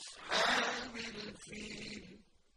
Thank you.